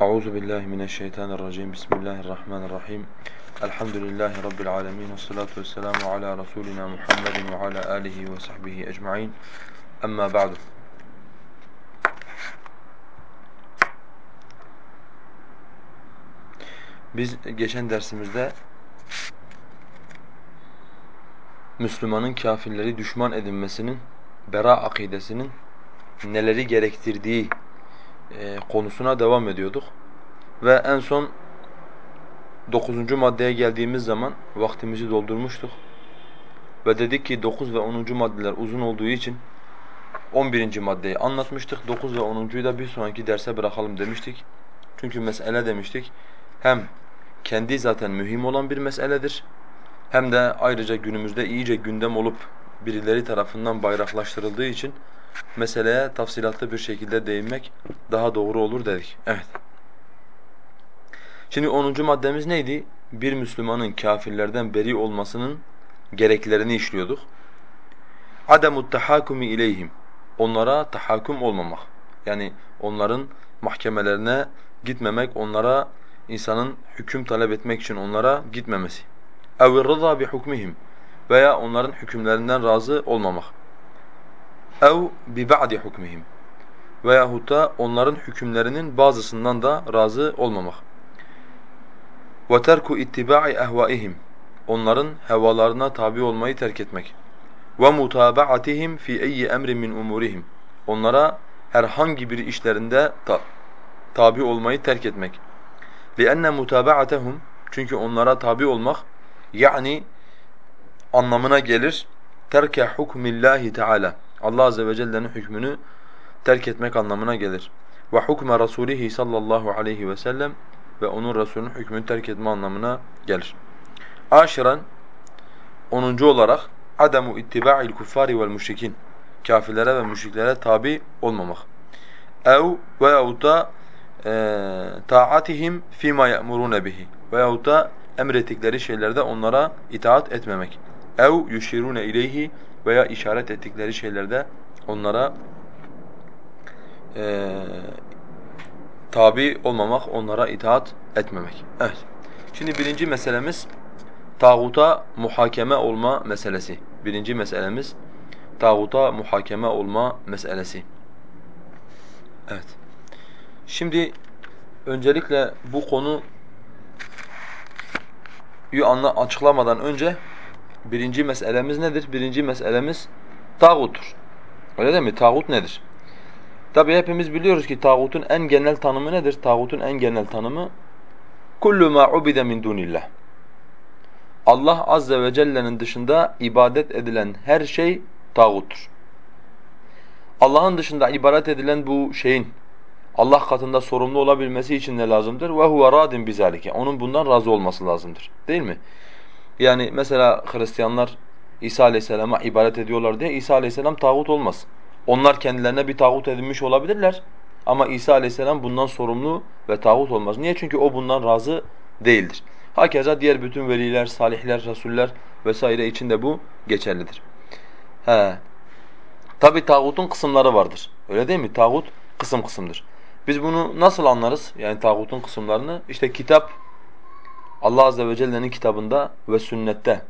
Euzu billahi mineşşeytanirracim. Bismillahirrahmanirrahim. Elhamdülillahi rabbil alamin. Ves salatu vesselamu ala rasulina Muhammedin ve ala alihi ve sahbihi ecmaîn. Amma ba'du. Biz geçen dersimizde Müslümanın kafirleri düşman edinmesinin, bera akidesinin neleri gerektirdiği e, konusuna devam ediyorduk. Ve en son dokuzuncu maddeye geldiğimiz zaman vaktimizi doldurmuştuk. Ve dedik ki dokuz ve onuncu maddeler uzun olduğu için on birinci maddeyi anlatmıştık. Dokuz ve onuncuyu da bir sonraki derse bırakalım demiştik. Çünkü mesele demiştik hem kendi zaten mühim olan bir meseledir hem de ayrıca günümüzde iyice gündem olup birileri tarafından bayraklaştırıldığı için meseleye tafsilatlı bir şekilde değinmek daha doğru olur dedik. Evet. Şimdi 10. maddemiz neydi? Bir Müslümanın kafirlerden beri olmasının gereklerini işliyorduk. Ademut tahakumi ileyhim. Onlara tahakküm olmamak. Yani onların mahkemelerine gitmemek, onlara insanın hüküm talep etmek için onlara gitmemesi. اَوْ الرَّضَى بِحُكْمِهِمْ Veya onların hükümlerinden razı olmamak. اَوْ بِبَعْدِ hukmihim Veyahut da onların hükümlerinin bazısından da razı olmamak. وَتَرْكُ اِتِّبَاعِ اَهْوَائِهِمْ Onların hevalarına tabi olmayı terk etmek. وَمُتَابَعَتِهِمْ فِي اَيِّ اَمْرٍ مِنْ اُمُورِهِمْ Onlara herhangi bir işlerinde ta tabi olmayı terk etmek. لِأَنَّ مُتَابَعَتَهُمْ Çünkü onlara tabi olmak yani anlamına gelir terke hukmillahi teala. Allah azze ve celle'nin hükmünü terk etmek anlamına gelir. Ve hukme rasulihi sallallahu aleyhi ve sellem ve onun Resulünün hükmünü terk etme anlamına gelir. Aşiren 10. olarak ademu ittiba'il kuffari vel müşrikin. Kafirlere ve müşriklere tabi olmamak. Ev veyahut da e, taatihim fîmâ ye'murûne bihi. Veyahut da emrettikleri şeylerde onlara itaat etmemek. Ev yuşirune ileyhi veya işaret ettikleri şeylerde onlara e, tabi olmamak, onlara itaat etmemek. Evet. Şimdi birinci meselemiz tağuta muhakeme olma meselesi. Birinci meselemiz tağuta muhakeme olma meselesi. Evet. Şimdi öncelikle bu konu anla açıklamadan önce birinci meselemiz nedir? Birinci meselemiz tağuttur. Öyle değil mi? Tağut nedir? Tabi hepimiz biliyoruz ki tağutun en genel tanımı nedir? Tağutun en genel tanımı kullu ma ubide min dunillah. Allah azze ve celle'nin dışında ibadet edilen her şey tağuttur. Allah'ın dışında ibadet edilen bu şeyin Allah katında sorumlu olabilmesi için ne lazımdır? Ve huve radin bizalike. Onun bundan razı olması lazımdır. Değil mi? Yani mesela Hristiyanlar İsa Aleyhisselam'a ibadet ediyorlar diye İsa Aleyhisselam tağut olmaz. Onlar kendilerine bir tağut edinmiş olabilirler ama İsa Aleyhisselam bundan sorumlu ve tağut olmaz. Niye? Çünkü o bundan razı değildir. Hakeza diğer bütün veliler, salihler, rasuller vesaire için de bu geçerlidir. He. Tabi tağutun kısımları vardır. Öyle değil mi? Tağut kısım kısımdır. Biz bunu nasıl anlarız? Yani tağutun kısımlarını işte kitap Allah azze ve celle'nin kitabında ve sünnette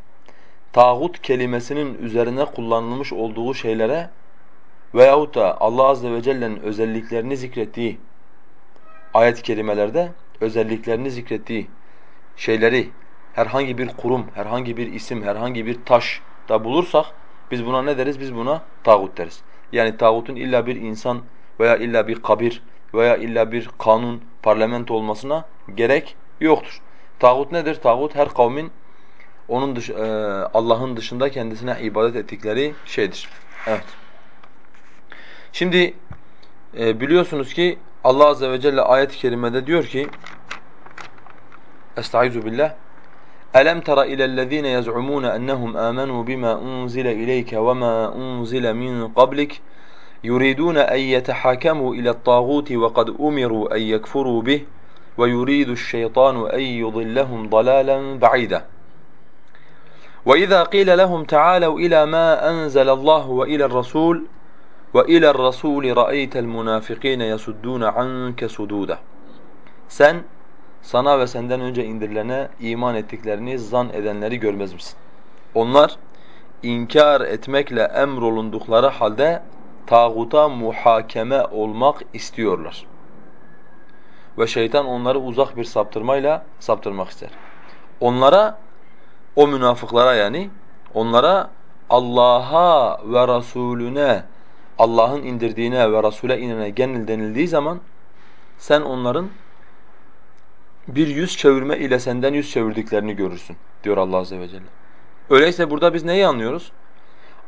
tağut kelimesinin üzerine kullanılmış olduğu şeylere veyahut da Allah azze ve celle'nin özelliklerini zikrettiği ayet-i kerimelerde özelliklerini zikrettiği şeyleri herhangi bir kurum, herhangi bir isim, herhangi bir taş da bulursak biz buna ne deriz? Biz buna tağut deriz. Yani tağutun illa bir insan veya illa bir kabir veya illa bir kanun, parlamento olmasına gerek yoktur. Tağut nedir? Tağut her kavmin onun dış, e, Allah'ın dışında kendisine ibadet ettikleri şeydir. Evet. Şimdi e, biliyorsunuz ki Allah azze ve celle ayet-i kerimede diyor ki Estaizu billah Elem tara ilellezine yez'umun ennehum amenu bima unzile ileyke ve ma unzile min qablik يريدون أن يتحاكموا إلى الطاغوت وقد أمروا أن يكفروا به ويريد الشيطان أن يضلهم ضلالا بعيدا وإذا قيل لهم تعالوا إلى ما أنزل الله وإلى الرسول وإلى الرسول رأيت المنافقين يسدون عنك سدودا Sen sana ve senden önce indirilene iman ettiklerini zan edenleri görmez misin? Onlar inkar etmekle emrolundukları halde tağuta muhakeme olmak istiyorlar. Ve şeytan onları uzak bir saptırmayla saptırmak ister. Onlara, o münafıklara yani, onlara Allah'a ve Resulüne, Allah'ın indirdiğine ve Resul'e inene genel denildiği zaman sen onların bir yüz çevirme ile senden yüz çevirdiklerini görürsün diyor Allah azze ve celle. Öyleyse burada biz neyi anlıyoruz?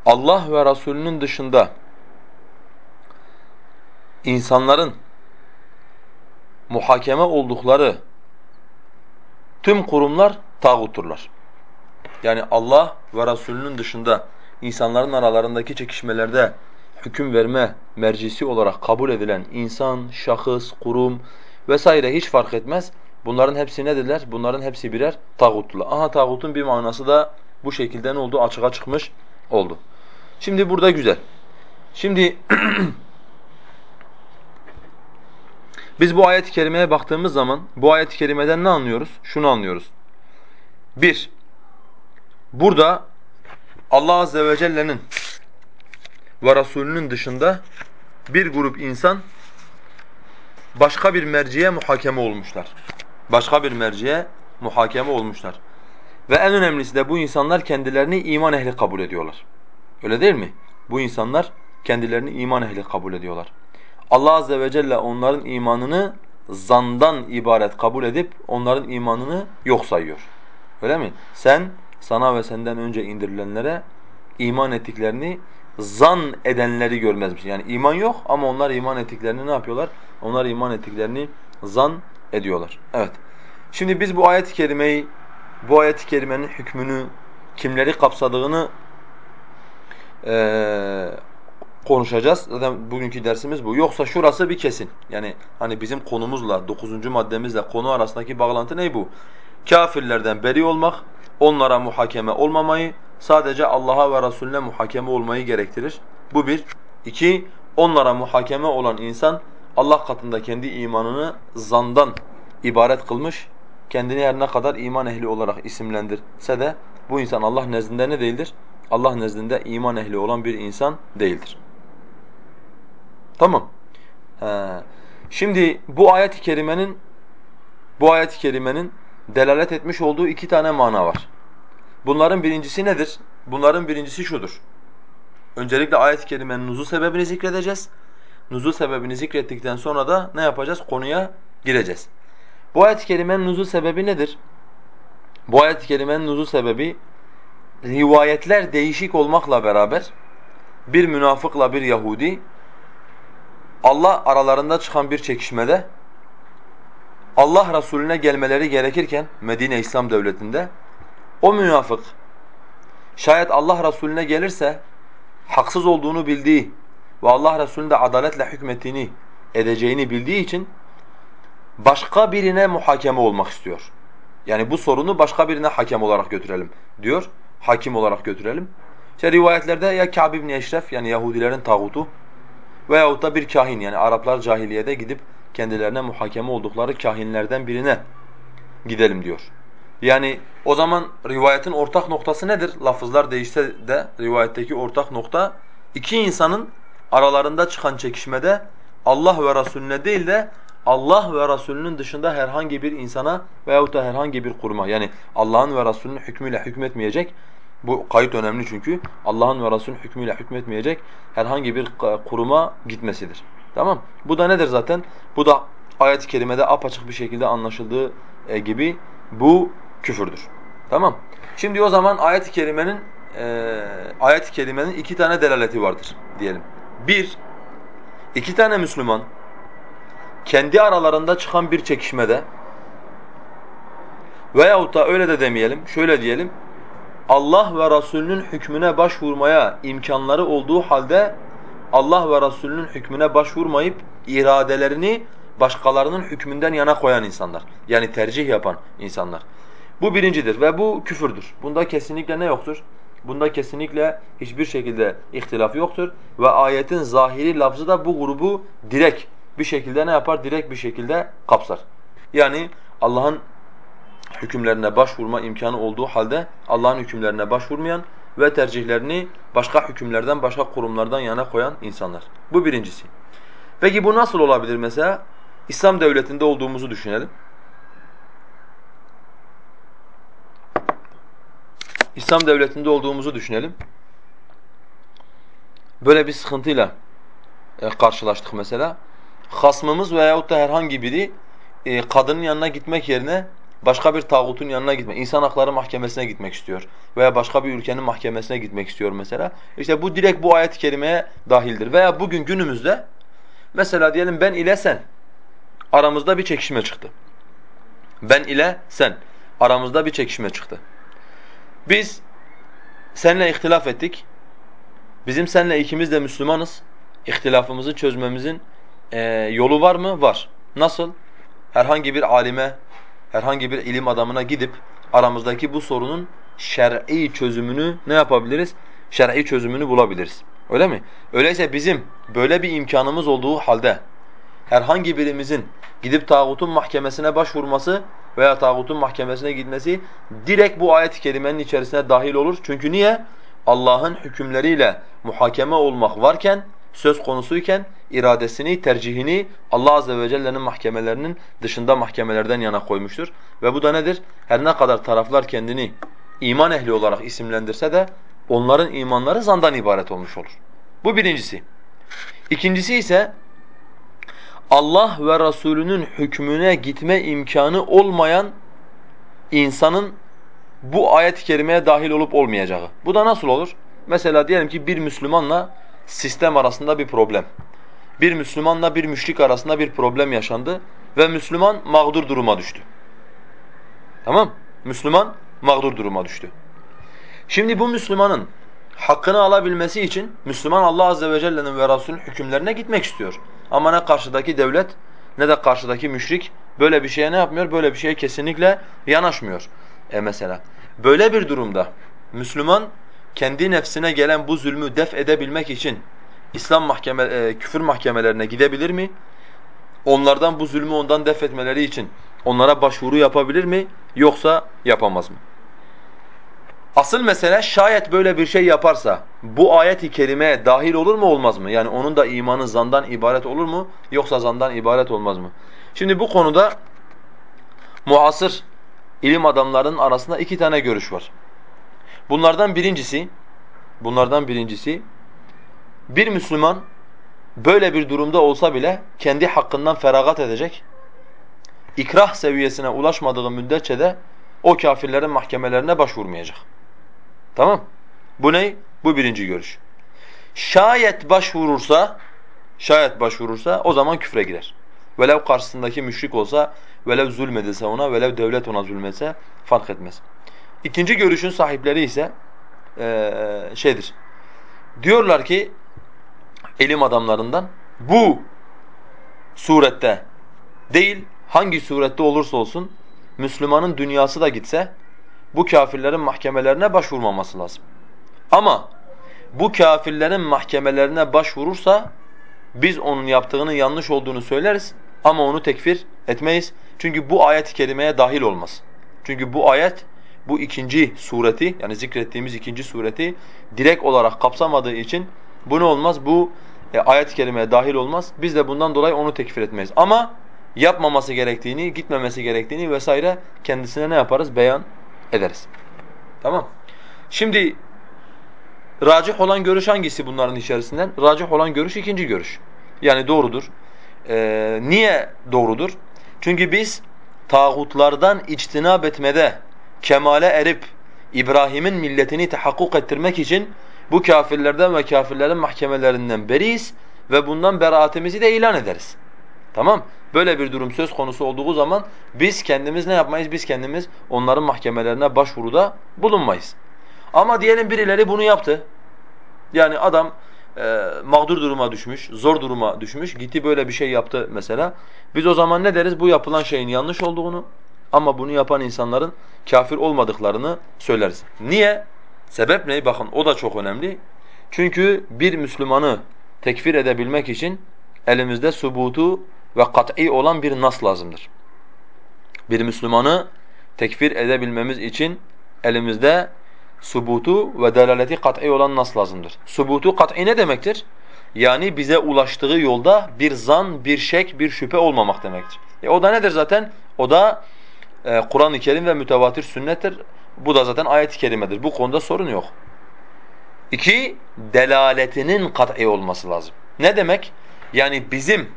Allah ve Resulünün dışında insanların muhakeme oldukları tüm kurumlar tağuturlar. Yani Allah ve Resulünün dışında insanların aralarındaki çekişmelerde hüküm verme mercisi olarak kabul edilen insan, şahıs, kurum vesaire hiç fark etmez. Bunların hepsi nedirler? Bunların hepsi birer tağuttular. Aha tağutun bir manası da bu şekilde ne oldu? Açığa çıkmış oldu. Şimdi burada güzel. Şimdi biz bu ayet-i kerimeye baktığımız zaman bu ayet-i kerimeden ne anlıyoruz? Şunu anlıyoruz. Bir, burada Allah Azze ve Celle'nin ve Resulünün dışında bir grup insan başka bir merciye muhakeme olmuşlar. Başka bir merciye muhakeme olmuşlar. Ve en önemlisi de bu insanlar kendilerini iman ehli kabul ediyorlar. Öyle değil mi? Bu insanlar kendilerini iman ehli kabul ediyorlar. Allah azze ve celle onların imanını zandan ibaret kabul edip onların imanını yok sayıyor. Öyle mi? Sen sana ve senden önce indirilenlere iman ettiklerini zan edenleri görmez misin? Yani iman yok ama onlar iman ettiklerini ne yapıyorlar? Onlar iman ettiklerini zan ediyorlar. Evet. Şimdi biz bu ayet-i kerimeyi, bu ayet-i kerimenin hükmünü, kimleri kapsadığını ee, konuşacağız. Zaten bugünkü dersimiz bu. Yoksa şurası bir kesin. Yani hani bizim konumuzla, dokuzuncu maddemizle konu arasındaki bağlantı ne bu? Kafirlerden beri olmak, onlara muhakeme olmamayı, sadece Allah'a ve Resulüne muhakeme olmayı gerektirir. Bu bir. İki, onlara muhakeme olan insan Allah katında kendi imanını zandan ibaret kılmış, kendini her ne kadar iman ehli olarak isimlendirse de bu insan Allah nezdinde ne değildir? Allah nezdinde iman ehli olan bir insan değildir. Tamam. He. Şimdi bu ayet-i kerimenin bu ayet-i kerimenin delalet etmiş olduğu iki tane mana var. Bunların birincisi nedir? Bunların birincisi şudur. Öncelikle ayet-i kerimenin nuzul sebebini zikredeceğiz. Nuzul sebebini zikrettikten sonra da ne yapacağız? Konuya gireceğiz. Bu ayet-i kerimenin nuzul sebebi nedir? Bu ayet-i kerimenin nuzul sebebi rivayetler değişik olmakla beraber bir münafıkla bir Yahudi Allah aralarında çıkan bir çekişmede Allah Resulüne gelmeleri gerekirken Medine İslam Devleti'nde o münafık şayet Allah Resulüne gelirse haksız olduğunu bildiği ve Allah Resulü'nün de adaletle hükmettiğini edeceğini bildiği için başka birine muhakeme olmak istiyor. Yani bu sorunu başka birine hakem olarak götürelim diyor. Hakim olarak götürelim. İşte rivayetlerde ya Kâb ibn Eşref yani Yahudilerin tağutu veyahut da bir kahin yani Araplar cahiliyede gidip kendilerine muhakeme oldukları kahinlerden birine gidelim diyor. Yani o zaman rivayetin ortak noktası nedir? Lafızlar değişse de rivayetteki ortak nokta iki insanın aralarında çıkan çekişmede Allah ve Resulüne değil de Allah ve Resulünün dışında herhangi bir insana veyahut da herhangi bir kuruma yani Allah'ın ve Resulünün hükmüyle hükmetmeyecek bu kayıt önemli çünkü Allah'ın ve Resulünün hükmüyle hükmetmeyecek herhangi bir kuruma gitmesidir. Tamam? Bu da nedir zaten? Bu da ayet-i kerimede apaçık bir şekilde anlaşıldığı e, gibi bu küfürdür. Tamam? Şimdi o zaman ayet-i kerimenin e, ayet-i kerimenin iki tane delaleti vardır diyelim. Bir, iki tane Müslüman kendi aralarında çıkan bir çekişmede veyahut da öyle de demeyelim, şöyle diyelim, Allah ve Resulünün hükmüne başvurmaya imkanları olduğu halde Allah ve Resulünün hükmüne başvurmayıp iradelerini başkalarının hükmünden yana koyan insanlar. Yani tercih yapan insanlar. Bu birincidir ve bu küfürdür. Bunda kesinlikle ne yoktur? Bunda kesinlikle hiçbir şekilde ihtilaf yoktur ve ayetin zahiri lafzı da bu grubu direkt bir şekilde ne yapar? Direkt bir şekilde kapsar. Yani Allah'ın hükümlerine başvurma imkanı olduğu halde Allah'ın hükümlerine başvurmayan ve tercihlerini başka hükümlerden, başka kurumlardan yana koyan insanlar. Bu birincisi. Peki bu nasıl olabilir mesela? İslam devletinde olduğumuzu düşünelim. İslam devletinde olduğumuzu düşünelim. Böyle bir sıkıntıyla e, karşılaştık mesela. Hasmımız veyahut da herhangi biri e, kadının yanına gitmek yerine başka bir tağutun yanına gitmek, insan hakları mahkemesine gitmek istiyor veya başka bir ülkenin mahkemesine gitmek istiyor mesela. İşte bu direkt bu ayet-i kerimeye dahildir. Veya bugün günümüzde mesela diyelim ben ile sen aramızda bir çekişme çıktı. Ben ile sen aramızda bir çekişme çıktı. Biz seninle ihtilaf ettik. Bizim seninle ikimiz de Müslümanız. İhtilafımızı çözmemizin e, yolu var mı? Var. Nasıl? Herhangi bir alime, herhangi bir ilim adamına gidip aramızdaki bu sorunun şer'i çözümünü ne yapabiliriz? Şer'i çözümünü bulabiliriz. Öyle mi? Öyleyse bizim böyle bir imkanımız olduğu halde herhangi birimizin gidip tağutun mahkemesine başvurması veya tağutun mahkemesine gitmesi direkt bu ayet-i kerimenin içerisine dahil olur. Çünkü niye? Allah'ın hükümleriyle muhakeme olmak varken, söz konusuyken iradesini, tercihini Allah azze ve celle'nin mahkemelerinin dışında mahkemelerden yana koymuştur. Ve bu da nedir? Her ne kadar taraflar kendini iman ehli olarak isimlendirse de onların imanları zandan ibaret olmuş olur. Bu birincisi. İkincisi ise Allah ve Resulünün hükmüne gitme imkanı olmayan insanın bu ayet-i kerimeye dahil olup olmayacağı. Bu da nasıl olur? Mesela diyelim ki bir Müslümanla sistem arasında bir problem. Bir Müslümanla bir müşrik arasında bir problem yaşandı ve Müslüman mağdur duruma düştü. Tamam? Müslüman mağdur duruma düştü. Şimdi bu Müslümanın hakkını alabilmesi için Müslüman Allah azze ve celle'nin ve Resulünün hükümlerine gitmek istiyor. Ama ne karşıdaki devlet ne de karşıdaki müşrik böyle bir şeye ne yapmıyor? Böyle bir şeye kesinlikle yanaşmıyor. E mesela böyle bir durumda Müslüman kendi nefsine gelen bu zulmü def edebilmek için İslam mahkeme e, küfür mahkemelerine gidebilir mi? Onlardan bu zulmü ondan def etmeleri için onlara başvuru yapabilir mi yoksa yapamaz mı? Asıl mesele şayet böyle bir şey yaparsa bu ayet-i kerimeye dahil olur mu olmaz mı? Yani onun da imanı zandan ibaret olur mu yoksa zandan ibaret olmaz mı? Şimdi bu konuda muasır ilim adamlarının arasında iki tane görüş var. Bunlardan birincisi bunlardan birincisi bir Müslüman böyle bir durumda olsa bile kendi hakkından feragat edecek. İkrah seviyesine ulaşmadığı müddetçe de o kafirlerin mahkemelerine başvurmayacak. Tamam? Bu ne? Bu birinci görüş. Şayet başvurursa, şayet başvurursa o zaman küfre girer. Velev karşısındaki müşrik olsa, velev zulmedilse ona, velev devlet ona zulmetse fark etmez. İkinci görüşün sahipleri ise ee, şeydir. Diyorlar ki ilim adamlarından bu surette değil hangi surette olursa olsun Müslümanın dünyası da gitse bu kafirlerin mahkemelerine başvurmaması lazım. Ama bu kafirlerin mahkemelerine başvurursa biz onun yaptığının yanlış olduğunu söyleriz ama onu tekfir etmeyiz. Çünkü bu ayet-i kerimeye dahil olmaz. Çünkü bu ayet bu ikinci sureti yani zikrettiğimiz ikinci sureti direkt olarak kapsamadığı için bu ne olmaz? Bu e, ayet-i kerimeye dahil olmaz. Biz de bundan dolayı onu tekfir etmeyiz. Ama yapmaması gerektiğini, gitmemesi gerektiğini vesaire kendisine ne yaparız? Beyan ederiz. Tamam. Şimdi racih olan görüş hangisi bunların içerisinden? Racih olan görüş ikinci görüş. Yani doğrudur. Ee, niye doğrudur? Çünkü biz tağutlardan içtinab etmede kemale erip İbrahim'in milletini tahakkuk ettirmek için bu kafirlerden ve kafirlerin mahkemelerinden beriyiz ve bundan beraatimizi de ilan ederiz. Tamam? Böyle bir durum söz konusu olduğu zaman biz kendimiz ne yapmayız? Biz kendimiz onların mahkemelerine başvuruda bulunmayız. Ama diyelim birileri bunu yaptı. Yani adam e, mağdur duruma düşmüş, zor duruma düşmüş, gitti böyle bir şey yaptı mesela. Biz o zaman ne deriz? Bu yapılan şeyin yanlış olduğunu ama bunu yapan insanların kafir olmadıklarını söyleriz. Niye? Sebep ne? Bakın o da çok önemli. Çünkü bir Müslümanı tekfir edebilmek için elimizde subutu ve kat'i olan bir nas lazımdır. Bir Müslümanı tekfir edebilmemiz için elimizde subutu ve delaleti kat'i olan nas lazımdır. Subutu kat'i ne demektir? Yani bize ulaştığı yolda bir zan, bir şek, bir şüphe olmamak demektir. E o da nedir zaten? O da e, Kur'an-ı Kerim ve mütevatir sünnettir. Bu da zaten ayet-i kerimedir. Bu konuda sorun yok. İki, delaletinin kat'i olması lazım. Ne demek? Yani bizim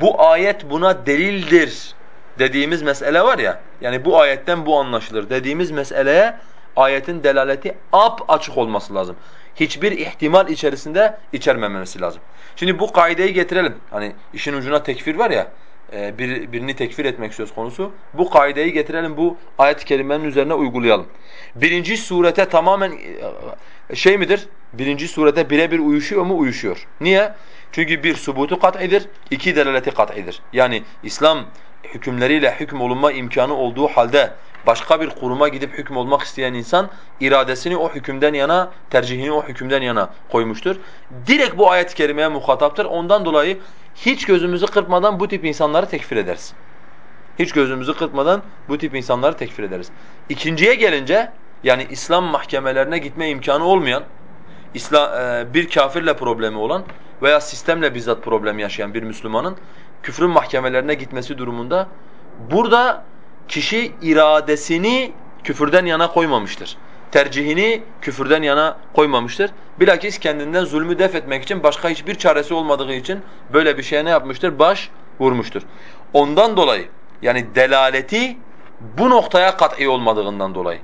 bu ayet buna delildir dediğimiz mesele var ya, yani bu ayetten bu anlaşılır dediğimiz meseleye ayetin delaleti ap açık olması lazım. Hiçbir ihtimal içerisinde içermemesi lazım. Şimdi bu kaideyi getirelim. Hani işin ucuna tekfir var ya, bir, birini tekfir etmek söz konusu. Bu kaideyi getirelim, bu ayet-i kerimenin üzerine uygulayalım. Birinci surete tamamen e, şey midir? Birinci surete birebir uyuşuyor mu? Uyuşuyor. Niye? Çünkü bir subutu kat'idir, iki delaleti kat'idir. Yani İslam hükümleriyle hüküm olunma imkanı olduğu halde başka bir kuruma gidip hüküm olmak isteyen insan iradesini o hükümden yana, tercihini o hükümden yana koymuştur. Direkt bu ayet-i kerimeye muhataptır. Ondan dolayı hiç gözümüzü kırpmadan bu tip insanları tekfir ederiz. Hiç gözümüzü kırpmadan bu tip insanları tekfir ederiz. İkinciye gelince yani İslam mahkemelerine gitme imkanı olmayan, e, bir kafirle problemi olan veya sistemle bizzat problem yaşayan bir Müslümanın küfrün mahkemelerine gitmesi durumunda burada kişi iradesini küfürden yana koymamıştır. Tercihini küfürden yana koymamıştır. Bilakis kendinden zulmü def etmek için başka hiçbir çaresi olmadığı için böyle bir şeye ne yapmıştır? Baş vurmuştur. Ondan dolayı yani delaleti bu noktaya kat'i olmadığından dolayı.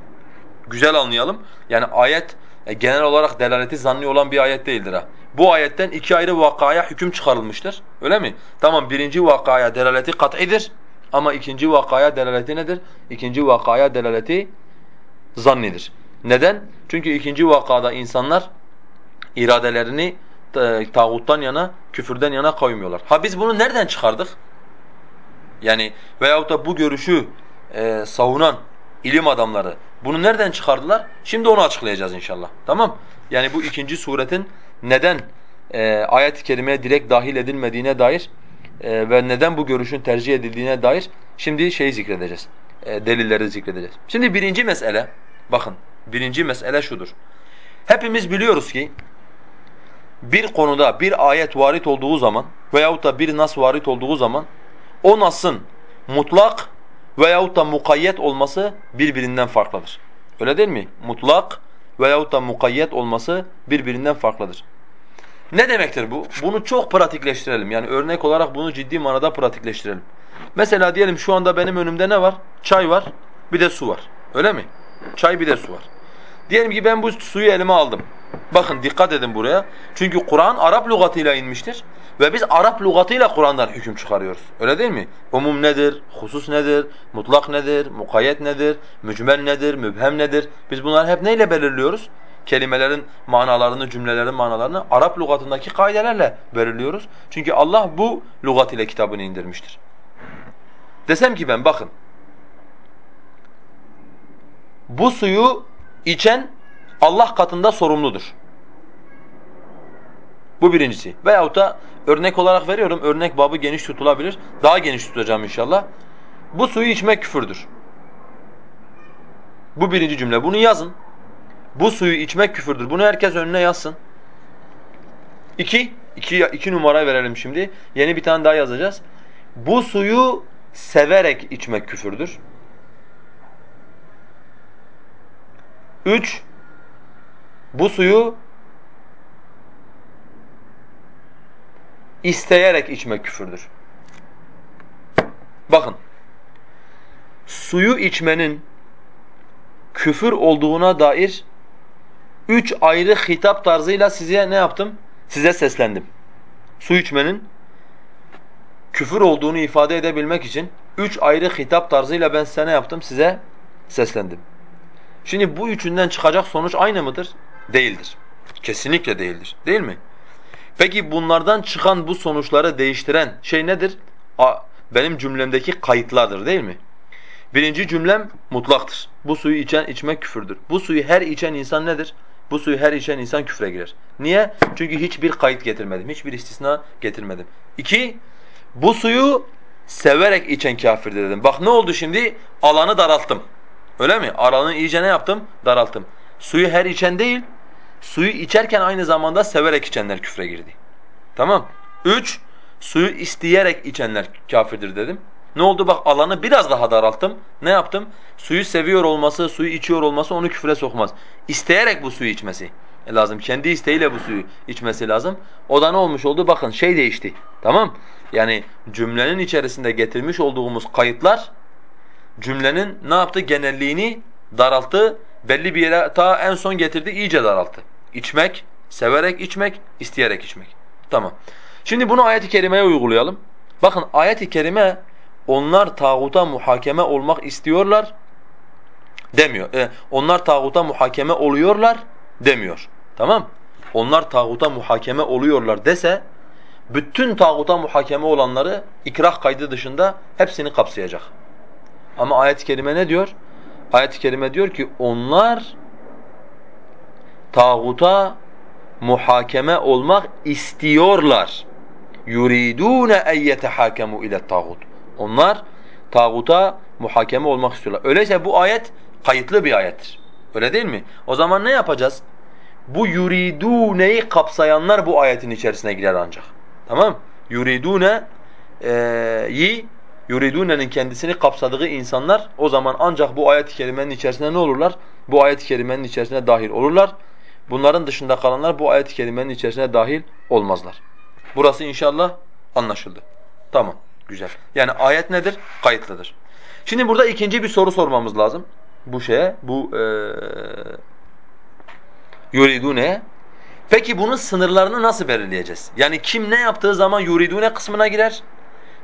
Güzel anlayalım. Yani ayet e, genel olarak delaleti zanni olan bir ayet değildir ha. Bu ayetten iki ayrı vakaya hüküm çıkarılmıştır. Öyle mi? Tamam birinci vakaya delaleti kat'idir. Ama ikinci vakaya delaleti nedir? İkinci vakaya delaleti zannidir. Neden? Çünkü ikinci vakada insanlar iradelerini e, tağuttan yana, küfürden yana koymuyorlar. Ha biz bunu nereden çıkardık? Yani veyahut da bu görüşü e, savunan ilim adamları bunu nereden çıkardılar? Şimdi onu açıklayacağız inşallah. Tamam? Yani bu ikinci suretin neden e, ayet-i kerimeye direkt dahil edilmediğine dair e, ve neden bu görüşün tercih edildiğine dair şimdi şeyi zikredeceğiz. E, delilleri zikredeceğiz. Şimdi birinci mesele, bakın birinci mesele şudur. Hepimiz biliyoruz ki bir konuda bir ayet varit olduğu zaman veyahut da bir nas varit olduğu zaman o nasın mutlak veyahut da mukayyet olması birbirinden farklıdır. Öyle değil mi? Mutlak veyahut da mukayyet olması birbirinden farklıdır. Ne demektir bu? Bunu çok pratikleştirelim. Yani örnek olarak bunu ciddi manada pratikleştirelim. Mesela diyelim şu anda benim önümde ne var? Çay var, bir de su var. Öyle mi? Çay bir de su var. Diyelim ki ben bu suyu elime aldım. Bakın dikkat edin buraya. Çünkü Kur'an Arap lügatıyla inmiştir. Ve biz Arap lügatıyla Kur'an'dan hüküm çıkarıyoruz. Öyle değil mi? Umum nedir? Husus nedir? Mutlak nedir? Mukayyet nedir? Mücmel nedir? Mübhem nedir? Biz bunları hep neyle belirliyoruz? kelimelerin manalarını, cümlelerin manalarını Arap lügatındaki kaidelerle belirliyoruz. Çünkü Allah bu lügat ile kitabını indirmiştir. Desem ki ben bakın. Bu suyu içen Allah katında sorumludur. Bu birincisi. Veyahut da örnek olarak veriyorum. Örnek babı geniş tutulabilir. Daha geniş tutacağım inşallah. Bu suyu içmek küfürdür. Bu birinci cümle. Bunu yazın. Bu suyu içmek küfürdür. Bunu herkes önüne yazsın. İki, iki, iki numara verelim şimdi. Yeni bir tane daha yazacağız. Bu suyu severek içmek küfürdür. Üç, bu suyu isteyerek içmek küfürdür. Bakın, suyu içmenin küfür olduğuna dair üç ayrı hitap tarzıyla size ne yaptım? Size seslendim. Su içmenin küfür olduğunu ifade edebilmek için üç ayrı hitap tarzıyla ben size ne yaptım? Size seslendim. Şimdi bu üçünden çıkacak sonuç aynı mıdır? Değildir. Kesinlikle değildir. Değil mi? Peki bunlardan çıkan bu sonuçları değiştiren şey nedir? Benim cümlemdeki kayıtlardır değil mi? Birinci cümlem mutlaktır. Bu suyu içen içmek küfürdür. Bu suyu her içen insan nedir? Bu suyu her içen insan küfre girer. Niye? Çünkü hiçbir kayıt getirmedim. Hiçbir istisna getirmedim. İki, bu suyu severek içen kafirdir dedim. Bak ne oldu şimdi? Alanı daralttım. Öyle mi? Alanı iyice ne yaptım? Daralttım. Suyu her içen değil, suyu içerken aynı zamanda severek içenler küfre girdi. Tamam. Üç, suyu isteyerek içenler kafirdir dedim. Ne oldu bak alanı biraz daha daralttım. Ne yaptım? Suyu seviyor olması, suyu içiyor olması onu küfre sokmaz. İsteyerek bu suyu içmesi lazım. Kendi isteğiyle bu suyu içmesi lazım. O da ne olmuş oldu? Bakın şey değişti. Tamam? Yani cümlenin içerisinde getirmiş olduğumuz kayıtlar cümlenin ne yaptı? Genelliğini daralttı. Belli bir yere ta en son getirdi, iyice daralttı. İçmek, severek içmek, isteyerek içmek. Tamam. Şimdi bunu ayet-i kerimeye uygulayalım. Bakın ayet-i kerime onlar tağuta muhakeme olmak istiyorlar demiyor. E, onlar tağuta muhakeme oluyorlar demiyor. Tamam? Onlar tağuta muhakeme oluyorlar dese bütün tağuta muhakeme olanları ikrah kaydı dışında hepsini kapsayacak. Ama ayet-i kerime ne diyor? Ayet-i kerime diyor ki onlar tağuta muhakeme olmak istiyorlar. yuridun en yetehakemu ile tağut. Onlar tağuta muhakeme olmak istiyorlar. Öyleyse bu ayet kayıtlı bir ayettir. Öyle değil mi? O zaman ne yapacağız? Bu yuridune'yi kapsayanlar bu ayetin içerisine girer ancak. Tamam? Yuridune'yi yuridune'nin kendisini kapsadığı insanlar o zaman ancak bu ayet-i kerimenin içerisine ne olurlar? Bu ayet-i kerimenin içerisine dahil olurlar. Bunların dışında kalanlar bu ayet-i kerimenin içerisine dahil olmazlar. Burası inşallah anlaşıldı. Tamam, güzel. Yani ayet nedir? Kayıtlıdır. Şimdi burada ikinci bir soru sormamız lazım. Bu şeye, bu ee, yuridune. Peki bunun sınırlarını nasıl belirleyeceğiz? Yani kim ne yaptığı zaman yuridune kısmına girer?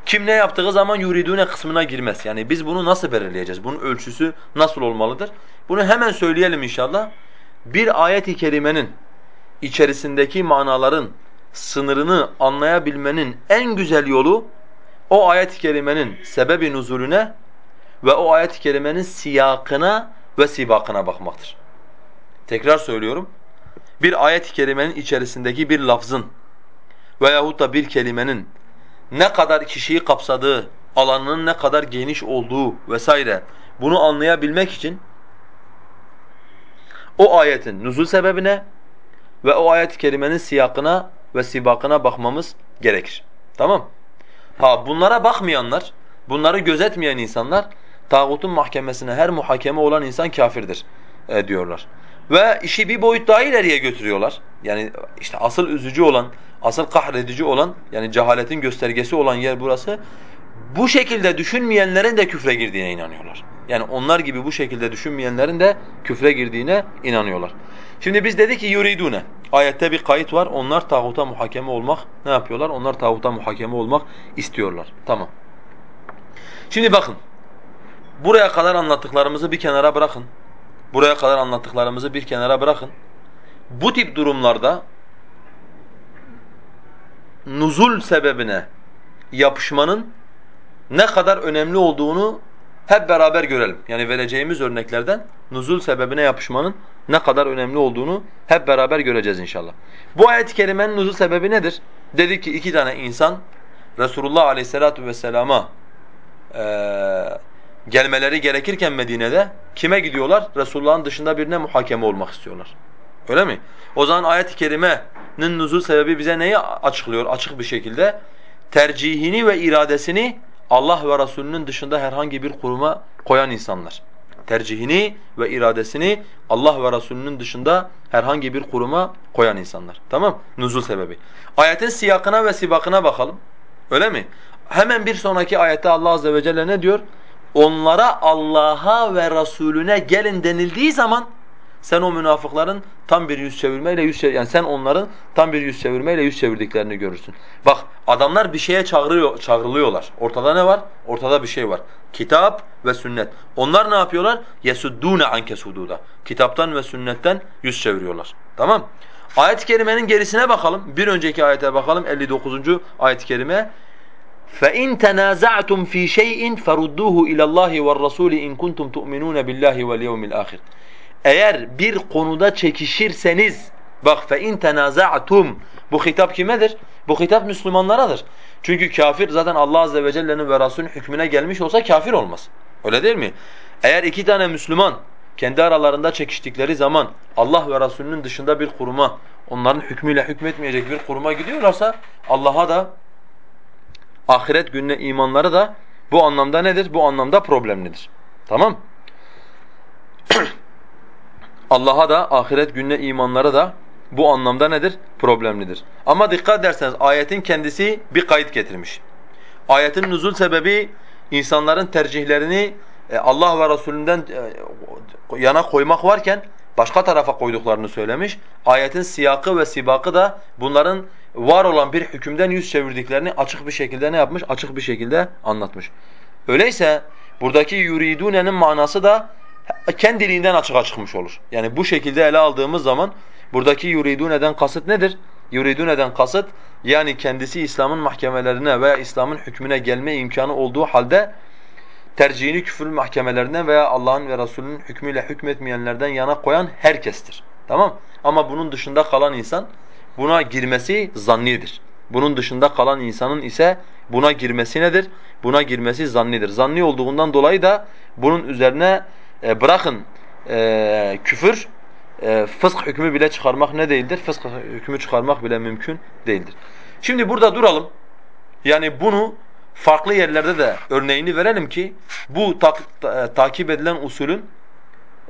Kim ne yaptığı zaman yuridune kısmına girmez. Yani biz bunu nasıl belirleyeceğiz? Bunun ölçüsü nasıl olmalıdır? Bunu hemen söyleyelim inşallah. Bir ayet-i kerimenin içerisindeki manaların sınırını anlayabilmenin en güzel yolu o ayet-i kerimenin sebebi nuzulüne ve o ayet-i kerimenin siyakına ve sibakına bakmaktır. Tekrar söylüyorum. Bir ayet-i kerimenin içerisindeki bir lafzın veyahut da bir kelimenin ne kadar kişiyi kapsadığı, alanının ne kadar geniş olduğu vesaire bunu anlayabilmek için o ayetin nüzul sebebine ve o ayet-i kerimenin siyakına ve sibakına bakmamız gerekir. Tamam? Ha bunlara bakmayanlar, bunları gözetmeyen insanlar tağutun mahkemesine her muhakeme olan insan kafirdir e, diyorlar. Ve işi bir boyut daha ileriye götürüyorlar. Yani işte asıl üzücü olan, asıl kahredici olan yani cehaletin göstergesi olan yer burası. Bu şekilde düşünmeyenlerin de küfre girdiğine inanıyorlar. Yani onlar gibi bu şekilde düşünmeyenlerin de küfre girdiğine inanıyorlar. Şimdi biz dedik ki yuridune. Ayette bir kayıt var. Onlar tağuta muhakeme olmak ne yapıyorlar? Onlar tağuta muhakeme olmak istiyorlar. Tamam. Şimdi bakın. Buraya kadar anlattıklarımızı bir kenara bırakın. Buraya kadar anlattıklarımızı bir kenara bırakın. Bu tip durumlarda nuzul sebebine yapışmanın ne kadar önemli olduğunu hep beraber görelim. Yani vereceğimiz örneklerden nuzul sebebine yapışmanın ne kadar önemli olduğunu hep beraber göreceğiz inşallah. Bu ayet-i kerimenin nuzul sebebi nedir? Dedik ki iki tane insan Resulullah aleyhissalatu vesselama e, gelmeleri gerekirken Medine'de kime gidiyorlar? Resulullah'ın dışında birine muhakeme olmak istiyorlar. Öyle mi? O zaman ayet-i kerimenin nuzul sebebi bize neyi açıklıyor açık bir şekilde? Tercihini ve iradesini Allah ve Resulünün dışında herhangi bir kuruma koyan insanlar. Tercihini ve iradesini Allah ve Resulünün dışında herhangi bir kuruma koyan insanlar. Tamam? Nuzul sebebi. Ayetin siyakına ve sibakına bakalım. Öyle mi? Hemen bir sonraki ayette Allah azze ve celle ne diyor? Onlara Allah'a ve Resulüne gelin denildiği zaman sen o münafıkların tam bir yüz çevirmeyle yüz çevir yani sen onların tam bir yüz çevirmeyle yüz çevirdiklerini görürsün. Bak adamlar bir şeye çağırıyor, çağrılıyorlar. Ortada ne var? Ortada bir şey var. Kitap ve sünnet. Onlar ne yapıyorlar? Yesuddune anke sududa. Kitaptan ve sünnetten yüz çeviriyorlar. Tamam? Ayet-i kerimenin gerisine bakalım. Bir önceki ayete bakalım 59. ayet-i kerime. فَاِنْ تَنَازَعْتُمْ ف۪ي شَيْءٍ فَرُدُّوهُ اِلَى اللّٰهِ وَالرَّسُولِ اِنْ كُنْتُمْ تُؤْمِنُونَ بِاللّٰهِ وَالْيَوْمِ الْآخِرِ eğer bir konuda çekişirseniz bak fe in tenazatum bu hitap kimedir? Bu hitap Müslümanlaradır. Çünkü kafir zaten Allah azze ve celle'nin ve Rasulünün hükmüne gelmiş olsa kafir olmaz. Öyle değil mi? Eğer iki tane Müslüman kendi aralarında çekiştikleri zaman Allah ve Rasulünün dışında bir kuruma, onların hükmüyle hükmetmeyecek bir kuruma gidiyorlarsa Allah'a da ahiret gününe imanları da bu anlamda nedir? Bu anlamda problemlidir. Tamam? Allah'a da ahiret gününe imanları da bu anlamda nedir? Problemlidir. Ama dikkat ederseniz ayetin kendisi bir kayıt getirmiş. Ayetin nüzul sebebi insanların tercihlerini e, Allah ve Resulünden e, yana koymak varken başka tarafa koyduklarını söylemiş. Ayetin siyakı ve sibakı da bunların var olan bir hükümden yüz çevirdiklerini açık bir şekilde ne yapmış? Açık bir şekilde anlatmış. Öyleyse buradaki yuridune'nin manası da kendiliğinden açığa çıkmış olur. Yani bu şekilde ele aldığımız zaman buradaki yuridune'den kasıt nedir? Yuridune'den kasıt yani kendisi İslam'ın mahkemelerine veya İslam'ın hükmüne gelme imkanı olduğu halde tercihini küfür mahkemelerinden veya Allah'ın ve Resulünün hükmüyle hükmetmeyenlerden yana koyan herkestir. Tamam? Ama bunun dışında kalan insan buna girmesi zannidir. Bunun dışında kalan insanın ise buna girmesi nedir? Buna girmesi zannidir. Zanni olduğundan dolayı da bunun üzerine e, bırakın e, küfür, e, fısk hükmü bile çıkarmak ne değildir? Fısk hükmü çıkarmak bile mümkün değildir. Şimdi burada duralım. Yani bunu farklı yerlerde de örneğini verelim ki bu ta ta takip edilen usulün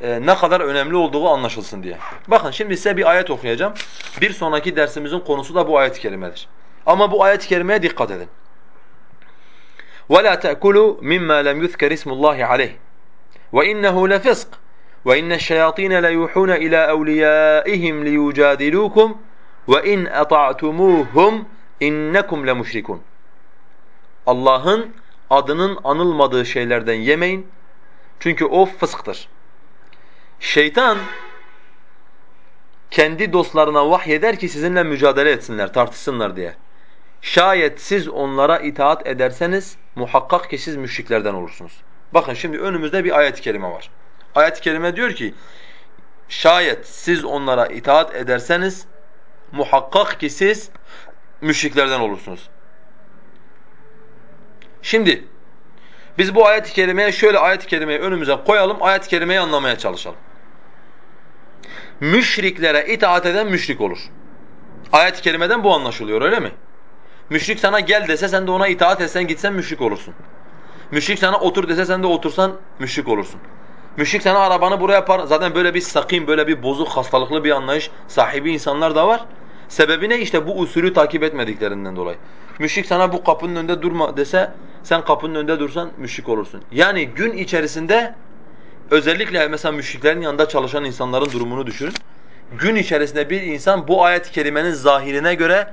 e, ne kadar önemli olduğu anlaşılsın diye. Bakın şimdi size bir ayet okuyacağım. Bir sonraki dersimizin konusu da bu ayet-i kerimedir. Ama bu ayet-i kerimeye dikkat edin. وَلَا تَأْكُلُوا مِمَّا لَمْ يُذْكَرِ اسْمُ اللّٰهِ عَلَيْهِ وَإِنَّهُ لَفِسْقٌ وَإِنَّ الشَّيَاطِينَ لَيُوحُونَ إِلَى أَوْلِيَائِهِمْ لِيُجَادِلُوكُمْ وَإِنْ أَطَعْتُمُوهُمْ إِنَّكُمْ لَمُشْرِكُونَ Allah'ın adının anılmadığı şeylerden yemeyin. Çünkü o fısktır. Şeytan kendi dostlarına vahyeder ki sizinle mücadele etsinler, tartışsınlar diye. Şayet siz onlara itaat ederseniz muhakkak ki siz müşriklerden olursunuz. Bakın şimdi önümüzde bir ayet-i kerime var. Ayet-i kerime diyor ki şayet siz onlara itaat ederseniz muhakkak ki siz müşriklerden olursunuz. Şimdi biz bu ayet-i kerimeye şöyle ayet-i kerimeyi önümüze koyalım, ayet-i kerimeyi anlamaya çalışalım. Müşriklere itaat eden müşrik olur. Ayet-i kerimeden bu anlaşılıyor öyle mi? Müşrik sana gel dese sen de ona itaat etsen gitsen müşrik olursun. Müşrik sana otur dese sen de otursan müşrik olursun. Müşrik sana arabanı buraya yapar. Zaten böyle bir sakin, böyle bir bozuk, hastalıklı bir anlayış sahibi insanlar da var. Sebebi ne? İşte bu usulü takip etmediklerinden dolayı. Müşrik sana bu kapının önünde durma dese sen kapının önünde dursan müşrik olursun. Yani gün içerisinde özellikle mesela müşriklerin yanında çalışan insanların durumunu düşünün. Gün içerisinde bir insan bu ayet-i kerimenin zahirine göre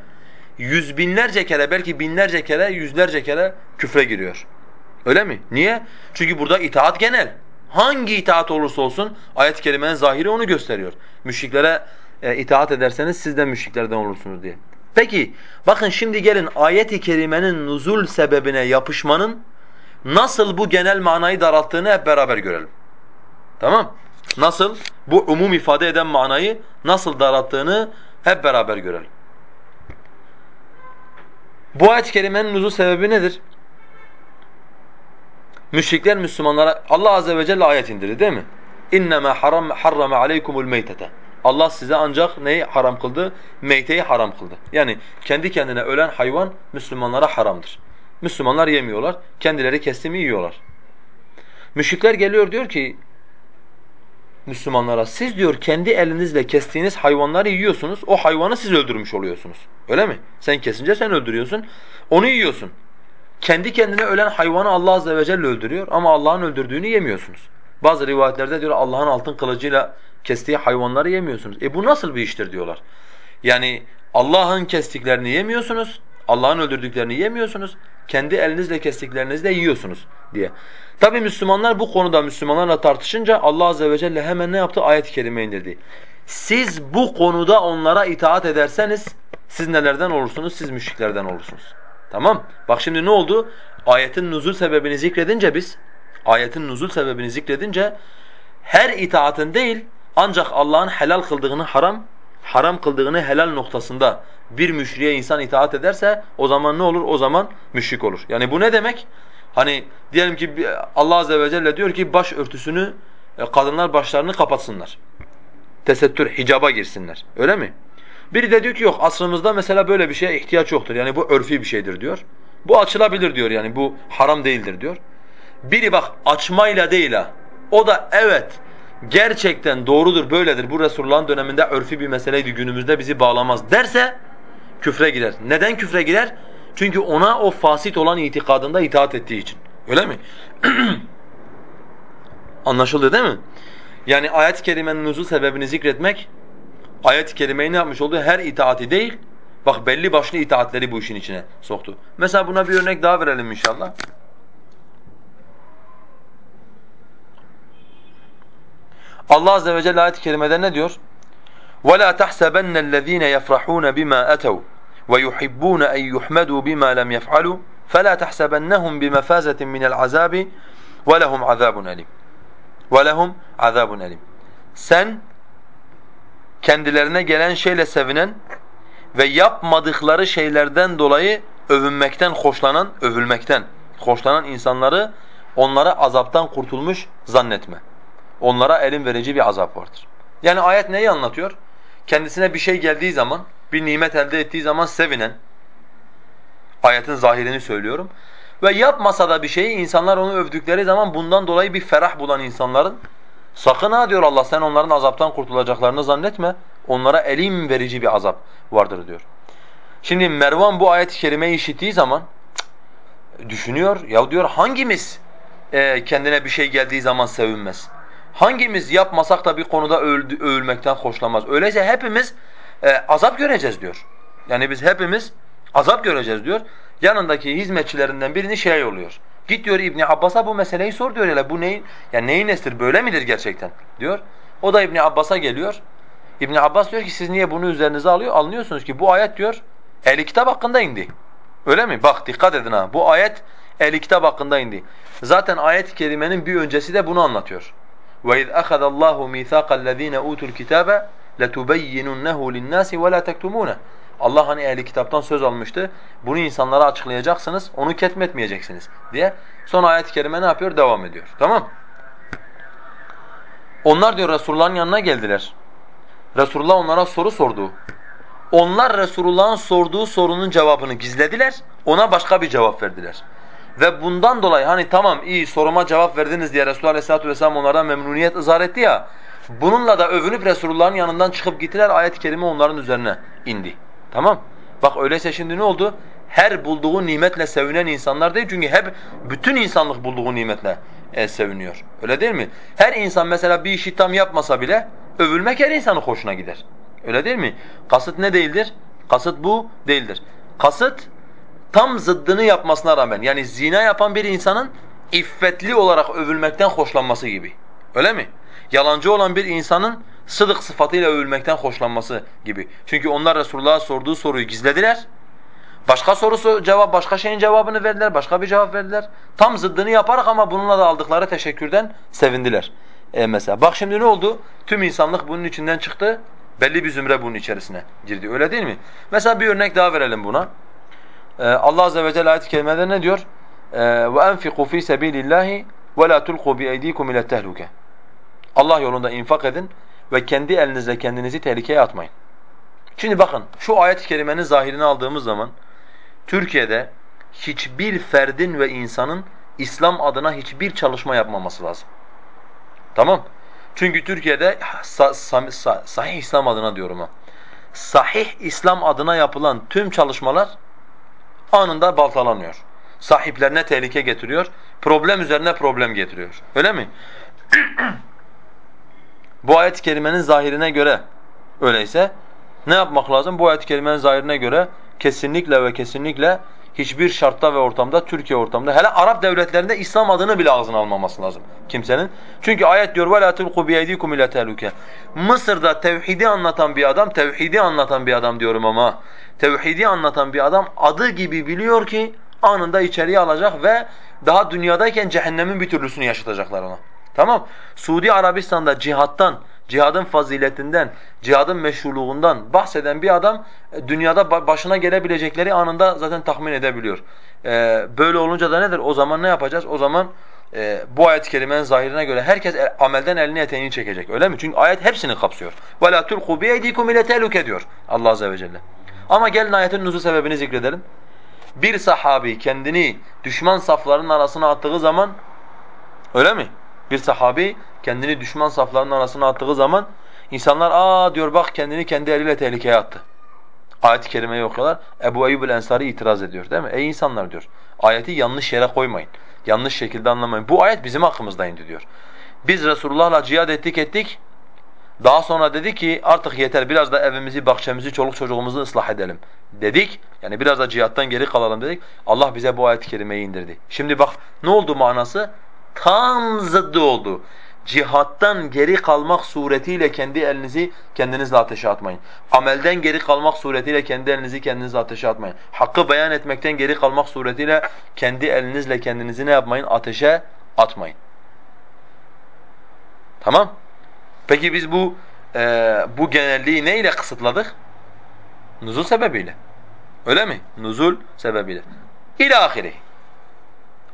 yüz binlerce kere belki binlerce kere yüzlerce kere küfre giriyor. Öyle mi? Niye? Çünkü burada itaat genel. Hangi itaat olursa olsun ayet-i kerimenin zahiri onu gösteriyor. Müşriklere e, itaat ederseniz siz de müşriklerden olursunuz diye. Peki bakın şimdi gelin ayet-i kerimenin nuzul sebebine yapışmanın nasıl bu genel manayı daralttığını hep beraber görelim. Tamam? Nasıl bu umum ifade eden manayı nasıl daralttığını hep beraber görelim. Bu ayet-i kerimenin sebebi nedir? Müşrikler Müslümanlara Allah azze ve celle ayet indirdi değil mi? İnnemâ haram harrama aleykumul meytete. Allah size ancak neyi haram kıldı? Meyteyi haram kıldı. Yani kendi kendine ölen hayvan Müslümanlara haramdır. Müslümanlar yemiyorlar, kendileri kesti mi yiyorlar. Müşrikler geliyor diyor ki Müslümanlara siz diyor kendi elinizle kestiğiniz hayvanları yiyorsunuz. O hayvanı siz öldürmüş oluyorsunuz. Öyle mi? Sen kesince sen öldürüyorsun. Onu yiyorsun. Kendi kendine ölen hayvanı Allah azze ve celle öldürüyor ama Allah'ın öldürdüğünü yemiyorsunuz. Bazı rivayetlerde diyor Allah'ın altın kılıcıyla kestiği hayvanları yemiyorsunuz. E bu nasıl bir iştir diyorlar. Yani Allah'ın kestiklerini yemiyorsunuz, Allah'ın öldürdüklerini yemiyorsunuz, kendi elinizle kestiklerinizi de yiyorsunuz diye. Tabi Müslümanlar bu konuda Müslümanlarla tartışınca Allah azze ve celle hemen ne yaptı? Ayet-i kerime indirdi. Siz bu konuda onlara itaat ederseniz siz nelerden olursunuz? Siz müşriklerden olursunuz. Tamam? Bak şimdi ne oldu? Ayetin nuzul sebebini zikredince biz, ayetin nuzul sebebini zikredince her itaatın değil ancak Allah'ın helal kıldığını haram, haram kıldığını helal noktasında bir müşriye insan itaat ederse o zaman ne olur? O zaman müşrik olur. Yani bu ne demek? Hani diyelim ki Allah azze ve celle diyor ki baş örtüsünü e, kadınlar başlarını kapatsınlar. Tesettür, hicaba girsinler. Öyle mi? Biri de diyor ki yok asrımızda mesela böyle bir şeye ihtiyaç yoktur. Yani bu örfi bir şeydir diyor. Bu açılabilir diyor yani bu haram değildir diyor. Biri bak açmayla değil ha. O da evet gerçekten doğrudur böyledir bu Resulullah'ın döneminde örfi bir meseleydi günümüzde bizi bağlamaz derse küfre girer. Neden küfre girer? Çünkü ona o fasit olan itikadında itaat ettiği için. Öyle mi? Anlaşıldı değil mi? Yani ayet-i kerimenin nuzul sebebini zikretmek ayet-i kerimeyi ne yapmış oldu? Her itaati değil, bak belli başlı itaatleri bu işin içine soktu. Mesela buna bir örnek daha verelim inşallah. Allah azze ve celle ayet-i kerimede ne diyor? وَلَا تَحْسَبَنَّ الَّذ۪ينَ يَفْرَحُونَ بِمَا أَتَوْا وَيُحِبُّونَ أَنْ يُحْمَدُوا بِمَا لَمْ يَفْعَلُوا فَلَا تَحْسَبَنَّهُمْ بِمَفَازَةٍ مِنَ الْعَذَابِ وَلَهُمْ عَذَابٌ أَلِيمٌ وَلَهُمْ عَذَابٌ أَلِيمٌ Sen kendilerine gelen şeyle sevinen ve yapmadıkları şeylerden dolayı övünmekten hoşlanan, övülmekten hoşlanan insanları onlara azaptan kurtulmuş zannetme. Onlara elin verici bir azap vardır. Yani ayet neyi anlatıyor? Kendisine bir şey geldiği zaman, bir nimet elde ettiği zaman sevinen, ayetin zahirini söylüyorum. Ve yapmasa da bir şeyi insanlar onu övdükleri zaman bundan dolayı bir ferah bulan insanların sakın ha diyor Allah sen onların azaptan kurtulacaklarını zannetme. Onlara elim verici bir azap vardır diyor. Şimdi Mervan bu ayet-i kerimeyi işittiği zaman düşünüyor. Ya diyor hangimiz e, kendine bir şey geldiği zaman sevinmez? Hangimiz yapmasak da bir konuda övülmekten hoşlanmaz? Öyleyse hepimiz e, azap göreceğiz diyor. Yani biz hepimiz azap göreceğiz diyor. Yanındaki hizmetçilerinden birini şeye yolluyor. Git diyor İbni Abbas'a bu meseleyi sor diyor. Hele bu neyin, yani neyin nestir böyle midir gerçekten diyor. O da İbni Abbas'a geliyor. İbni Abbas diyor ki siz niye bunu üzerinize alıyor? Alınıyorsunuz ki bu ayet diyor ehli kitap hakkında indi. Öyle mi? Bak dikkat edin ha. Bu ayet ehli kitap hakkında indi. Zaten ayet-i kerimenin bir öncesi de bunu anlatıyor. وَاِذْ أَخَذَ اللّٰهُ مِيثَاقَ الَّذ۪ينَ اُوتُوا الْكِتَابَ لَتُبَيِّنُنَّهُ لِلنَّاسِ وَلَا تَكْتُمُونَ Allah hani ehli kitaptan söz almıştı. Bunu insanlara açıklayacaksınız, onu ketmetmeyeceksiniz diye. Son ayet-i kerime ne yapıyor? Devam ediyor. Tamam? Onlar diyor Resulullah'ın yanına geldiler. Resulullah onlara soru sordu. Onlar Resulullah'ın sorduğu sorunun cevabını gizlediler, ona başka bir cevap verdiler. Ve bundan dolayı hani tamam iyi soruma cevap verdiniz diye Resulullah Aleyhisselatü Vesselam onlardan memnuniyet izhar etti ya, bununla da övünüp Resulullah'ın yanından çıkıp gittiler, ayet-i kerime onların üzerine indi. Tamam? Bak öyleyse şimdi ne oldu? Her bulduğu nimetle sevinen insanlar değil çünkü hep bütün insanlık bulduğu nimetle e, seviniyor. Öyle değil mi? Her insan mesela bir işi tam yapmasa bile övülmek her insanın hoşuna gider. Öyle değil mi? Kasıt ne değildir? Kasıt bu değildir. Kasıt tam zıddını yapmasına rağmen yani zina yapan bir insanın iffetli olarak övülmekten hoşlanması gibi. Öyle mi? yalancı olan bir insanın sıdık sıfatıyla övülmekten hoşlanması gibi. Çünkü onlar Resulullah'a sorduğu soruyu gizlediler. Başka soru cevap, başka şeyin cevabını verdiler, başka bir cevap verdiler. Tam zıddını yaparak ama bununla da aldıkları teşekkürden sevindiler. E mesela bak şimdi ne oldu? Tüm insanlık bunun içinden çıktı. Belli bir zümre bunun içerisine girdi. Öyle değil mi? Mesela bir örnek daha verelim buna. Ee, Allah azze ve celle ayet-i kerimede ne diyor? E, ve enfiku fi sabilillahi ve la tulqu bi eydikum ila tehluke. Allah yolunda infak edin ve kendi elinizle kendinizi tehlikeye atmayın. Şimdi bakın şu ayet-i kerimenin zahirini aldığımız zaman Türkiye'de hiçbir ferdin ve insanın İslam adına hiçbir çalışma yapmaması lazım. Tamam? Çünkü Türkiye'de sa sa sa sahih İslam adına diyorum ha. Sahih İslam adına yapılan tüm çalışmalar anında baltalanıyor. Sahiplerine tehlike getiriyor. Problem üzerine problem getiriyor. Öyle mi? Bu ayet-i kerimenin zahirine göre öyleyse ne yapmak lazım? Bu ayet-i kerimenin zahirine göre kesinlikle ve kesinlikle hiçbir şartta ve ortamda, Türkiye ortamında, hele Arap devletlerinde İslam adını bile ağzına almaması lazım kimsenin. Çünkü ayet diyor وَلَا تُلْقُوا بِيَيْدِيكُمْ اِلَى تَهْلُكَ Mısır'da tevhidi anlatan bir adam, tevhidi anlatan bir adam diyorum ama, tevhidi anlatan bir adam adı gibi biliyor ki anında içeriye alacak ve daha dünyadayken cehennemin bir türlüsünü yaşatacaklar ona. Tamam. Suudi Arabistan'da cihattan cihadın faziletinden, cihadın meşruluğundan bahseden bir adam e, dünyada başına gelebilecekleri anında zaten tahmin edebiliyor. Ee, böyle olunca da nedir? O zaman ne yapacağız? O zaman e, bu ayet-i kerimenin zahirine göre herkes el, amelden elini eteğini çekecek. Öyle mi? Çünkü ayet hepsini kapsıyor. وَلَا تُلْقُوا بِيَيْدِيكُمْ اِلَى تَهْلُكَ diyor Allah azze ve celle. Ama gelin ayetin nuzul sebebini zikredelim. Bir sahabi kendini düşman saflarının arasına attığı zaman öyle mi? Bir sahabi kendini düşman saflarının arasına attığı zaman insanlar aa diyor bak kendini kendi eliyle tehlikeye attı. Ayet-i kerimeyi okuyorlar. Ebu Eyyub el-Ensari itiraz ediyor değil mi? Ey insanlar diyor. Ayeti yanlış yere koymayın. Yanlış şekilde anlamayın. Bu ayet bizim hakkımızda indi diyor. Biz Resulullah'la cihad ettik ettik. Daha sonra dedi ki artık yeter biraz da evimizi, bahçemizi, çoluk çocuğumuzu ıslah edelim dedik. Yani biraz da cihattan geri kalalım dedik. Allah bize bu ayet-i kerimeyi indirdi. Şimdi bak ne oldu manası? Tam zıddı oldu. Cihattan geri kalmak suretiyle kendi elinizi kendinizle ateşe atmayın. Amelden geri kalmak suretiyle kendi elinizi kendinizle ateşe atmayın. Hakkı beyan etmekten geri kalmak suretiyle kendi elinizle kendinizi ne yapmayın? Ateşe atmayın. Tamam? Peki biz bu e, bu genelliği ne ile kısıtladık? Nuzul sebebiyle. Öyle mi? Nuzul sebebiyle. İlâhiri.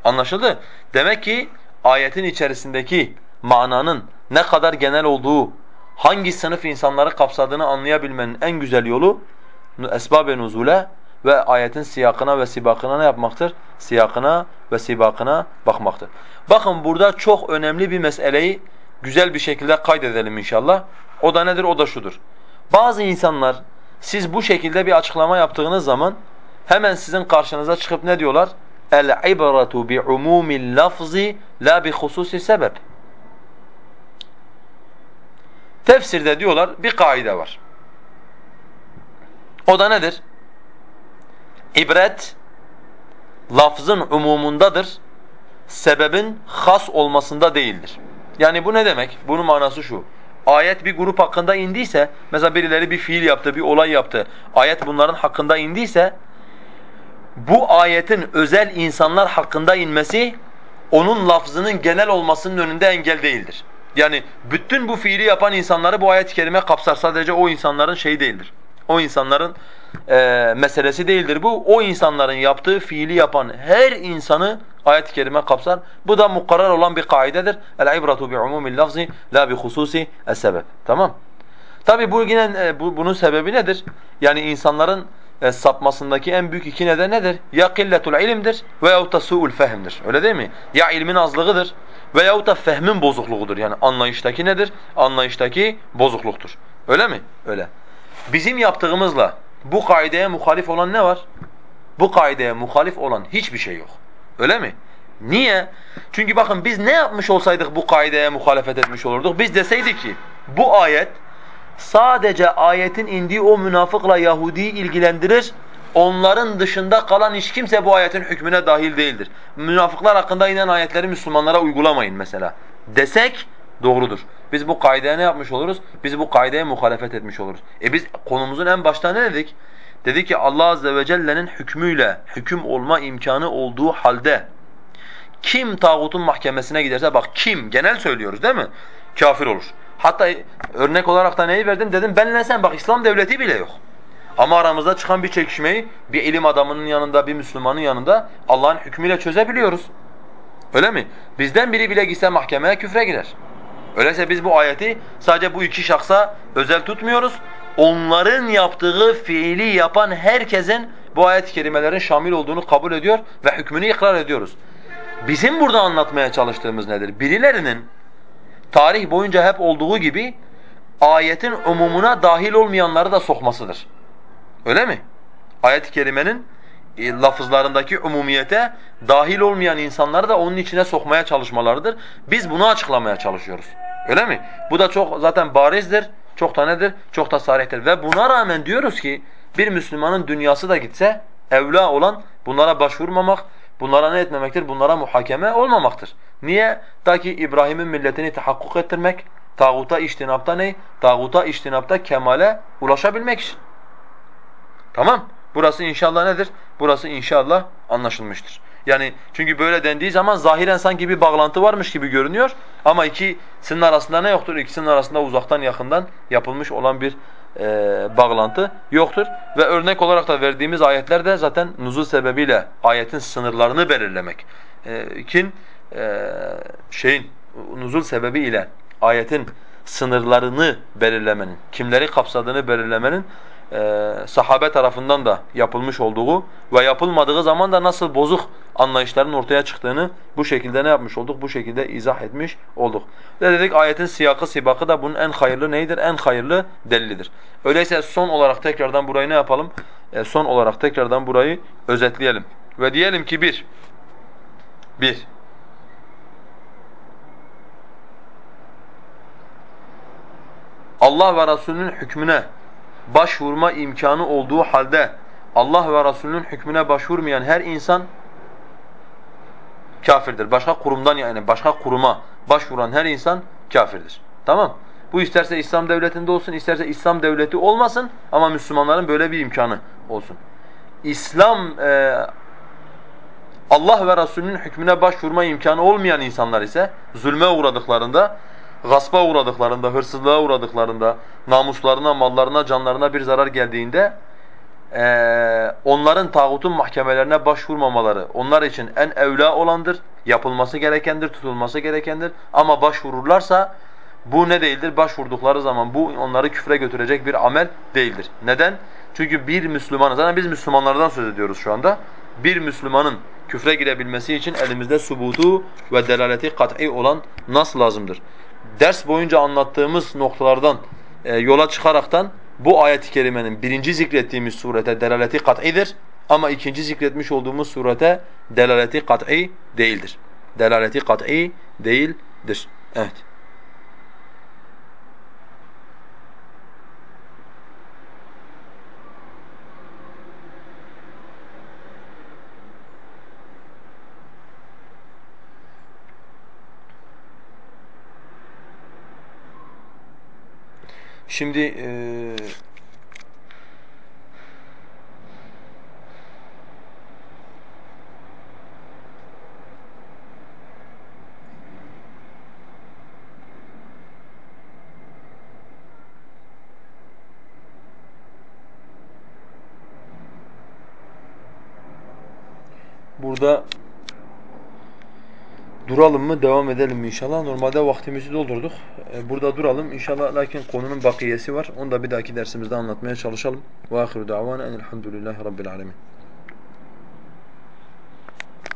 Anlaşıldı? Demek ki ayetin içerisindeki mananın ne kadar genel olduğu, hangi sınıf insanları kapsadığını anlayabilmenin en güzel yolu esbab-ı nuzule ve ayetin siyakına ve sibakına ne yapmaktır? Siyakına ve sibakına bakmaktır. Bakın burada çok önemli bir meseleyi güzel bir şekilde kaydedelim inşallah. O da nedir? O da şudur. Bazı insanlar siz bu şekilde bir açıklama yaptığınız zaman hemen sizin karşınıza çıkıp ne diyorlar? El-ibratu bi'umumil lafzi la bi hususi sebep. Tefsirde diyorlar bir kaide var. O da nedir? İbret lafzın umumundadır. Sebebin has olmasında değildir. Yani bu ne demek? Bunun manası şu. Ayet bir grup hakkında indiyse, mesela birileri bir fiil yaptı, bir olay yaptı. Ayet bunların hakkında indiyse, bu ayetin özel insanlar hakkında inmesi, onun lafzının genel olmasının önünde engel değildir. Yani bütün bu fiili yapan insanları bu ayet-i kerime kapsar. Sadece o insanların şeyi değildir. O insanların e, meselesi değildir bu. O insanların yaptığı fiili yapan her insanı ayet-i kerime kapsar. Bu da mukarrar olan bir kaidedir. El-ibratu bi'umumil lafzi la bi hususi es-sebeb. Tamam? Tabi bu yine e, bu, bunun sebebi nedir? Yani insanların e, sapmasındaki en büyük iki neden nedir? Ya killetul ilimdir veyahut da su'ul fehmdir. Öyle değil mi? Ya ilmin azlığıdır veyahut da fehmin bozukluğudur. Yani anlayıştaki nedir? Anlayıştaki bozukluktur. Öyle mi? Öyle. Bizim yaptığımızla bu kaideye muhalif olan ne var? Bu kaideye muhalif olan hiçbir şey yok. Öyle mi? Niye? Çünkü bakın biz ne yapmış olsaydık bu kaideye muhalefet etmiş olurduk? Biz deseydik ki bu ayet sadece ayetin indiği o münafıkla Yahudi'yi ilgilendirir. Onların dışında kalan hiç kimse bu ayetin hükmüne dahil değildir. Münafıklar hakkında inen ayetleri Müslümanlara uygulamayın mesela. Desek doğrudur. Biz bu kaideye ne yapmış oluruz? Biz bu kaideye muhalefet etmiş oluruz. E biz konumuzun en başta ne dedik? Dedi ki Allah azze ve celle'nin hükmüyle hüküm olma imkanı olduğu halde kim tağutun mahkemesine giderse bak kim genel söylüyoruz değil mi? Kafir olur. Hatta örnek olarak da neyi verdim? Dedim benle sen bak İslam devleti bile yok. Ama aramızda çıkan bir çekişmeyi bir ilim adamının yanında, bir Müslümanın yanında Allah'ın hükmüyle çözebiliyoruz. Öyle mi? Bizden biri bile gitse mahkemeye küfre girer. Öyleyse biz bu ayeti sadece bu iki şahsa özel tutmuyoruz. Onların yaptığı fiili yapan herkesin bu ayet-i kerimelerin şamil olduğunu kabul ediyor ve hükmünü ikrar ediyoruz. Bizim burada anlatmaya çalıştığımız nedir? Birilerinin tarih boyunca hep olduğu gibi ayetin umumuna dahil olmayanları da sokmasıdır. Öyle mi? Ayet-i kerimenin e, lafızlarındaki umumiyete dahil olmayan insanları da onun içine sokmaya çalışmalarıdır. Biz bunu açıklamaya çalışıyoruz. Öyle mi? Bu da çok zaten barizdir, çok da nedir? Çok da sarihtir. Ve buna rağmen diyoruz ki bir Müslümanın dünyası da gitse evla olan bunlara başvurmamak, bunlara ne etmemektir? Bunlara muhakeme olmamaktır. Niye? Ta ki İbrahim'in milletini tahakkuk ettirmek, tağuta iştinapta ne? Tağuta iştinapta kemale ulaşabilmek için. Tamam? Burası inşallah nedir? Burası inşallah anlaşılmıştır. Yani çünkü böyle dendiği zaman zahiren sanki bir bağlantı varmış gibi görünüyor ama ikisinin arasında ne yoktur? İkisinin arasında uzaktan yakından yapılmış olan bir bağlantı yoktur. Ve örnek olarak da verdiğimiz ayetler de zaten nuzul sebebiyle ayetin sınırlarını belirlemek. E, kin e, şeyin nuzul sebebi ile ayetin sınırlarını belirlemenin, kimleri kapsadığını belirlemenin e, sahabe tarafından da yapılmış olduğu ve yapılmadığı zaman da nasıl bozuk anlayışların ortaya çıktığını bu şekilde ne yapmış olduk? Bu şekilde izah etmiş olduk. Ve dedik ayetin siyakı sibakı da bunun en hayırlı neydir? En hayırlı delilidir. Öyleyse son olarak tekrardan burayı ne yapalım? E, son olarak tekrardan burayı özetleyelim. Ve diyelim ki bir, bir, Allah ve Resulünün hükmüne başvurma imkanı olduğu halde Allah ve Resulünün hükmüne başvurmayan her insan kafirdir. Başka kurumdan yani başka kuruma başvuran her insan kafirdir. Tamam? Bu isterse İslam devletinde olsun, isterse İslam devleti olmasın ama Müslümanların böyle bir imkanı olsun. İslam e, Allah ve Resulünün hükmüne başvurma imkanı olmayan insanlar ise zulme uğradıklarında gaspa uğradıklarında, hırsızlığa uğradıklarında, namuslarına, mallarına, canlarına bir zarar geldiğinde onların tağutun mahkemelerine başvurmamaları onlar için en evla olandır, yapılması gerekendir, tutulması gerekendir. Ama başvururlarsa bu ne değildir? Başvurdukları zaman bu onları küfre götürecek bir amel değildir. Neden? Çünkü bir Müslümanın, zaten biz Müslümanlardan söz ediyoruz şu anda. Bir Müslümanın küfre girebilmesi için elimizde subutu ve delaleti kat'i olan nas lazımdır ders boyunca anlattığımız noktalardan e, yola çıkaraktan bu ayet-i kerimenin birinci zikrettiğimiz surete delaleti kat'idir ama ikinci zikretmiş olduğumuz surete delaleti kat'i değildir. Delaleti kat'i değildir. Evet. Şimdi e, burada Duralım mı, devam edelim mi inşallah? Normalde vaktimizi doldurduk. Ee, burada duralım inşallah lakin konunun bakiyesi var. Onu da bir dahaki dersimizde anlatmaya çalışalım. Ve ahiru davana enelhamdülillahi rabbil alemin.